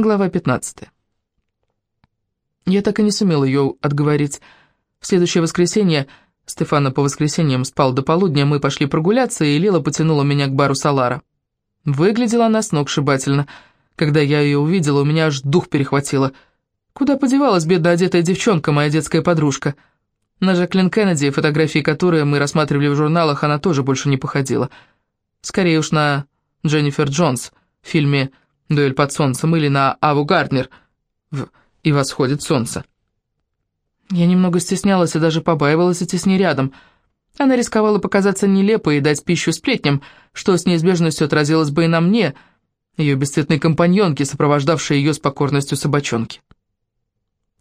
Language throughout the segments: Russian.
Глава 15. Я так и не сумел ее отговорить. В следующее воскресенье, Стефана по воскресеньям спал до полудня, мы пошли прогуляться, и Лила потянула меня к бару Салара. Выглядела она сногсшибательно. Когда я ее увидела, у меня аж дух перехватило. Куда подевалась бедно одетая девчонка, моя детская подружка? На Жаклин Кеннеди, фотографии которой мы рассматривали в журналах, она тоже больше не походила. Скорее уж на Дженнифер Джонс в фильме дуэль под солнцем, или на Аву Гарднер в «И восходит солнце». Я немного стеснялась и даже побаивалась идти с ней рядом. Она рисковала показаться нелепой и дать пищу сплетням, что с неизбежностью отразилось бы и на мне, ее бесцветной компаньонке, сопровождавшей ее с покорностью собачонки.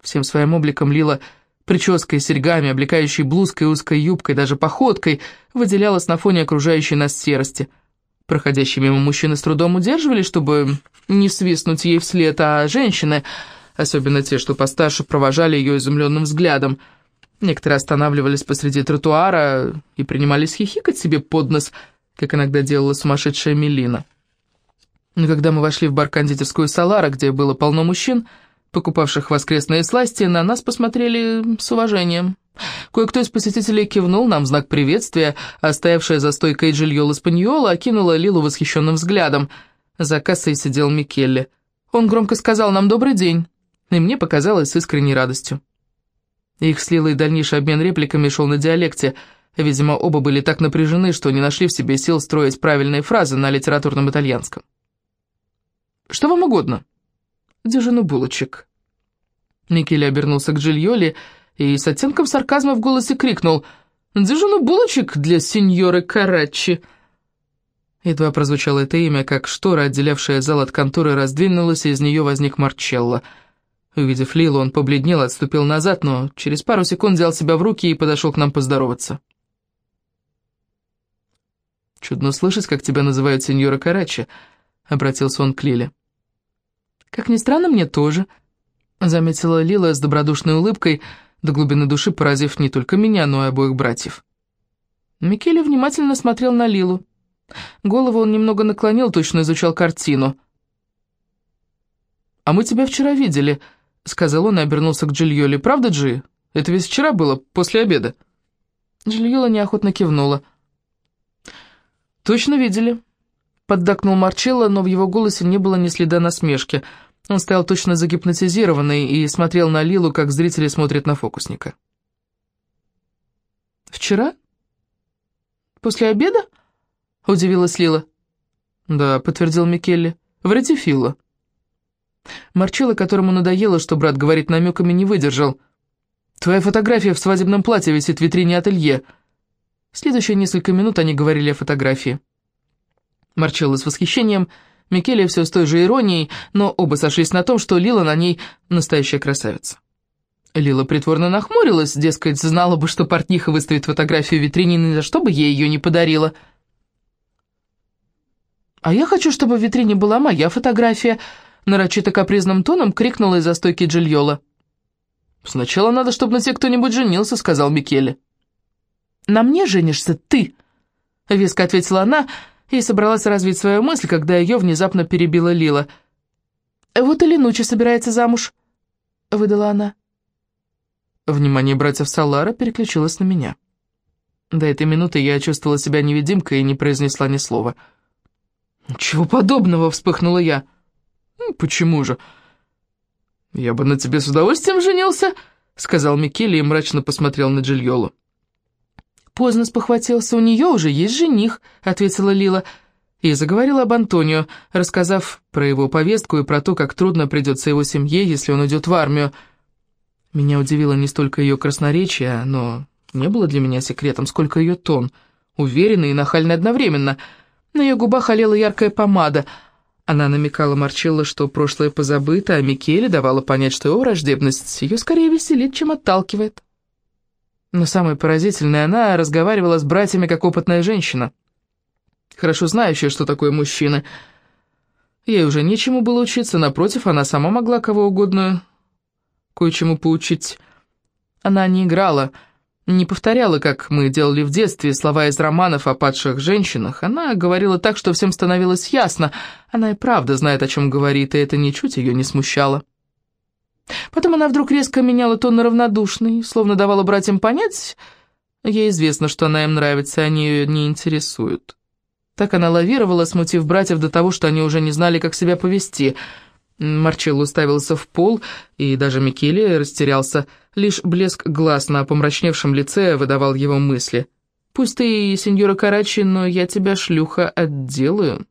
Всем своим обликом Лила прической, серьгами, облекающей блузкой, узкой юбкой, даже походкой, выделялась на фоне окружающей нас серости – Проходящие мимо мужчины с трудом удерживали, чтобы не свистнуть ей вслед, а женщины, особенно те, что постарше, провожали ее изумленным взглядом. Некоторые останавливались посреди тротуара и принимались хихикать себе под нос, как иногда делала сумасшедшая Мелина. Но когда мы вошли в бар-кондитерскую Салара, где было полно мужчин, покупавших воскресные сласти, на нас посмотрели с уважением. Кое-кто из посетителей кивнул нам знак приветствия, а стоявшая за стойкой Джильола Спаньола окинула Лилу восхищенным взглядом. За кассой сидел Микелли. Он громко сказал нам «добрый день», и мне показалось с искренней радостью. Их с Лилой дальнейший обмен репликами шел на диалекте. Видимо, оба были так напряжены, что не нашли в себе сил строить правильные фразы на литературном итальянском. «Что вам угодно?» «Дюжину булочек». Микелли обернулся к Джильоле и с оттенком сарказма в голосе крикнул «Дюжину булочек для сеньоры Карачи!» Едва прозвучало это имя, как штора, отделявшая зал от конторы, раздвинулась, и из нее возник Марчелло. Увидев Лилу, он побледнел, отступил назад, но через пару секунд взял себя в руки и подошел к нам поздороваться. «Чудно слышать, как тебя называют сеньора Карачи», — обратился он к Лиле. «Как ни странно, мне тоже», — заметила Лила с добродушной улыбкой, — до глубины души поразив не только меня, но и обоих братьев. Микеле внимательно смотрел на Лилу. Голову он немного наклонил, точно изучал картину. «А мы тебя вчера видели», — сказал он и обернулся к Джильоле. «Правда, Джи? Это ведь вчера было, после обеда?» Джильола неохотно кивнула. «Точно видели», — поддакнул Марчелло, но в его голосе не было ни следа насмешки — он стоял точно загипнотизированный и смотрел на Лилу, как зрители смотрят на фокусника. «Вчера? После обеда?» — удивилась Лила. «Да», — подтвердил Микелли, — «в Ретифило». Марчелло, которому надоело, что брат говорит намеками, не выдержал. «Твоя фотография в свадебном платье висит в витрине ателье». Следующие несколько минут они говорили о фотографии. Марчелло с восхищением Микеле все с той же иронией, но оба сошлись на том, что Лила на ней настоящая красавица. Лила притворно нахмурилась, дескать, знала бы, что портниха выставит фотографию в витрине, ни за что бы ей ее не подарила. «А я хочу, чтобы в витрине была моя фотография», — нарочито капризным тоном крикнула из-за стойки Джильола. «Сначала надо, чтобы на тебе кто-нибудь женился», — сказал Микеле. «На мне женишься ты», — веско ответила она, — и собралась развить свою мысль, когда ее внезапно перебила Лила. «Вот и Ленучи собирается замуж», — выдала она. Внимание братьев Салара переключилось на меня. До этой минуты я чувствовала себя невидимкой и не произнесла ни слова. «Чего подобного?» — вспыхнула я. «Почему же?» «Я бы на тебе с удовольствием женился», — сказал Микеле и мрачно посмотрел на Джильолу. «Поздно спохватился, у нее уже есть жених», — ответила Лила. И заговорила об Антонио, рассказав про его повестку и про то, как трудно придется его семье, если он уйдет в армию. Меня удивило не столько ее красноречие, но не было для меня секретом, сколько ее тон, уверенный и нахальный одновременно. На ее губах олела яркая помада. Она намекала Марчелло, что прошлое позабыто, а Микеле давала понять, что его враждебность ее скорее веселит, чем отталкивает. Но самое поразительное, она разговаривала с братьями как опытная женщина, хорошо знающая, что такое мужчина. Ей уже нечему было учиться, напротив, она сама могла кого угодно кое-чему поучить. Она не играла, не повторяла, как мы делали в детстве, слова из романов о падших женщинах. Она говорила так, что всем становилось ясно. Она и правда знает, о чем говорит, и это ничуть ее не смущало. Потом она вдруг резко меняла тон на равнодушный, словно давала братьям понять, ей известно, что она им нравится, они ее не интересуют. Так она лавировала, смутив братьев до того, что они уже не знали, как себя повести — Марчелло уставился в пол, и даже Микеле растерялся. Лишь блеск глаз на помрачневшем лице выдавал его мысли. «Пусть ты и сеньора Карачи, но я тебя, шлюха, отделаю».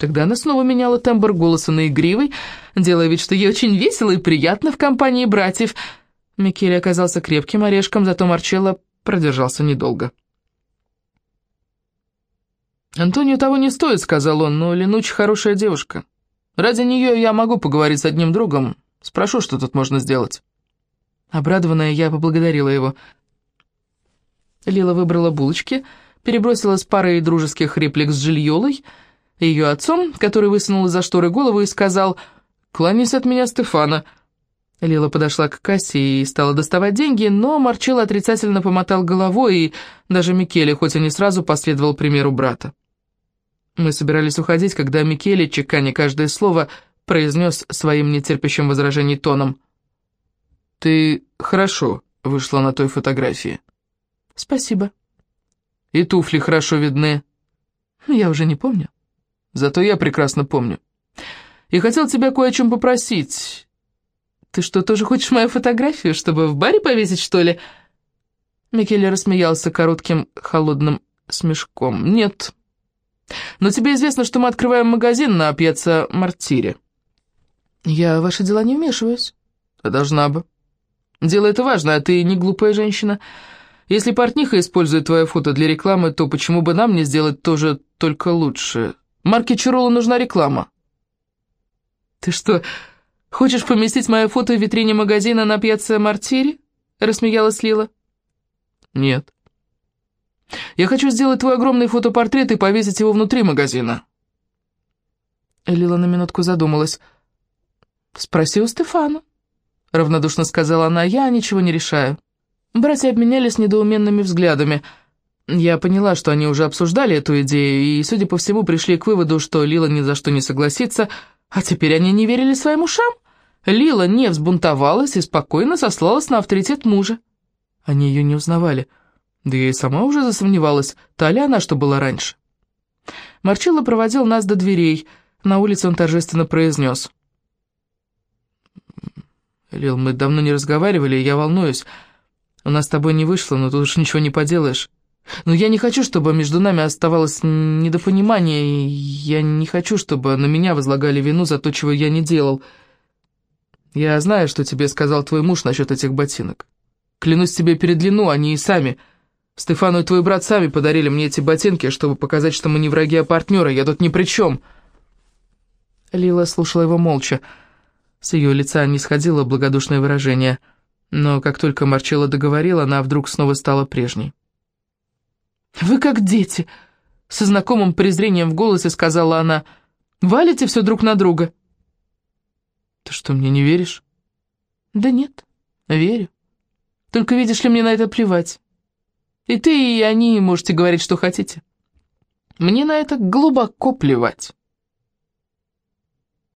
Тогда она снова меняла тембр голоса на игривый, делая вид, что ей очень весело и приятно в компании братьев. Микеле оказался крепким орешком, зато Марчелло продержался недолго. «Антонио того не стоит», — сказал он, — «но Ленуч хорошая девушка». Ради нее я могу поговорить с одним другом. Спрошу, что тут можно сделать». Обрадованная, я поблагодарила его. Лила выбрала булочки, перебросила с парой дружеских реплик с Жильолой, ее отцом, который высунул из-за шторы голову и сказал «Кланяйся от меня, Стефана». Лила подошла к кассе и стала доставать деньги, но Марчелло отрицательно помотал головой, и даже Микеле, хоть и не сразу, последовал примеру брата. Мы собирались уходить, когда Микеле, чеканя каждое слово, произнес своим нетерпящим возражений тоном. «Ты хорошо вышла на той фотографии». «Спасибо». «И туфли хорошо видны». «Я уже не помню». «Зато я прекрасно помню. И хотел тебя кое о чем попросить». «Ты что, тоже хочешь мою фотографию, чтобы в баре повесить, что ли?» Микеле рассмеялся коротким холодным смешком. «Нет». Но тебе известно, что мы открываем магазин на пьяца Мартире». «Я в ваши дела не вмешиваюсь». «Должна бы. Дело это важно, а ты не глупая женщина. Если портниха использует твое фото для рекламы, то почему бы нам не сделать тоже только лучше? Марке Чирола нужна реклама». «Ты что, хочешь поместить мое фото в витрине магазина на пьяца Мартире?» — рассмеялась Лила. «Нет». Я хочу сделать твой огромный фотопортрет и повесить его внутри магазина». Лила на минутку задумалась. «Спроси у Стефана», — равнодушно сказала она, — «я ничего не решаю». Братья обменялись недоуменными взглядами. Я поняла, что они уже обсуждали эту идею, и, судя по всему, пришли к выводу, что Лила ни за что не согласится, а теперь они не верили своим ушам. Лила не взбунтовалась и спокойно сослалась на авторитет мужа. Они ее не узнавали — да я и сама уже засомневалась, та ли она, что была раньше. Марчелло проводил нас до дверей. На улице он торжественно произнес. «Лил, мы давно не разговаривали, я волнуюсь. У нас с тобой не вышло, но тут уж ничего не поделаешь. Но я не хочу, чтобы между нами оставалось недопонимание, и я не хочу, чтобы на меня возлагали вину за то, чего я не делал. Я знаю, что тебе сказал твой муж насчет этих ботинок. Клянусь тебе перед длину, они и сами...» Стефану и твой брат сами подарили мне эти ботинки, чтобы показать, что мы не враги, а партнеры. Я тут ни при чем». Лила слушала его молча. С ее лица не сходило благодушное выражение. Но как только Марчелло договорила, она вдруг снова стала прежней. «Вы как дети!» — со знакомым презрением в голосе сказала она. «Валите все друг на друга». «Ты что, мне не веришь?» «Да нет, верю. Только видишь ли, мне на это плевать. И ты, и они можете говорить, что хотите. Мне на это глубоко плевать.